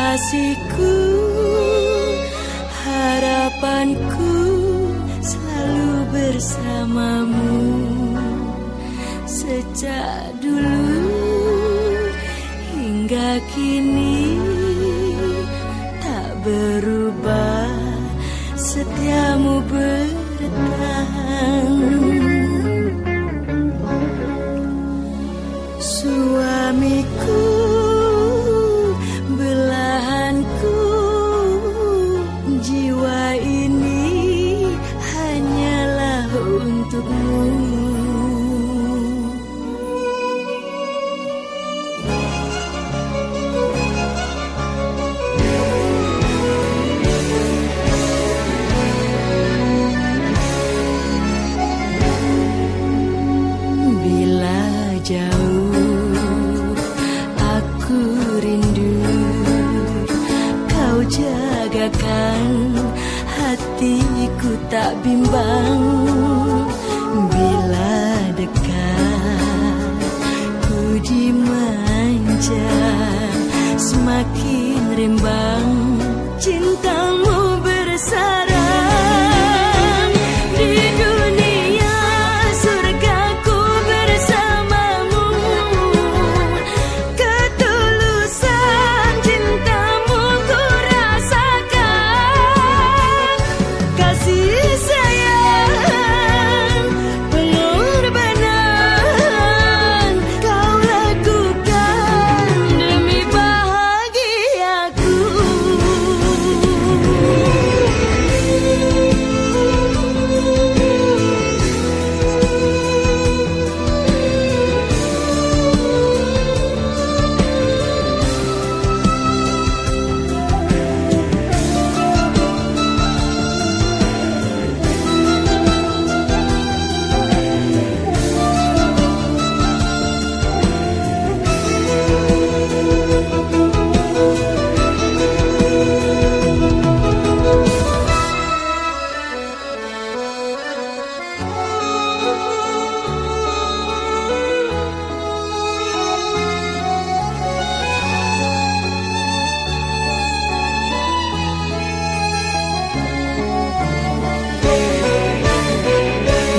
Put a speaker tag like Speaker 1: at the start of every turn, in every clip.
Speaker 1: kasihku harapanku selalu bersamamu. Sejak dulu hingga kini tak berubah. Jagakan hatiku tak bimbang. Bila dekat ku dimanja semakin rimbang cintamu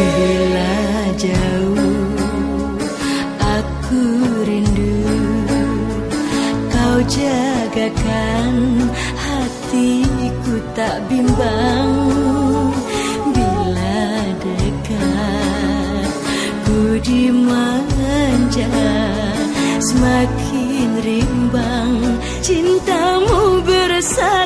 Speaker 1: Bila jauh aku rindu. Kau jagakan hatiku tak bimbang. Bila dekat ku dimanja Semakin rimbang cintamu bersama.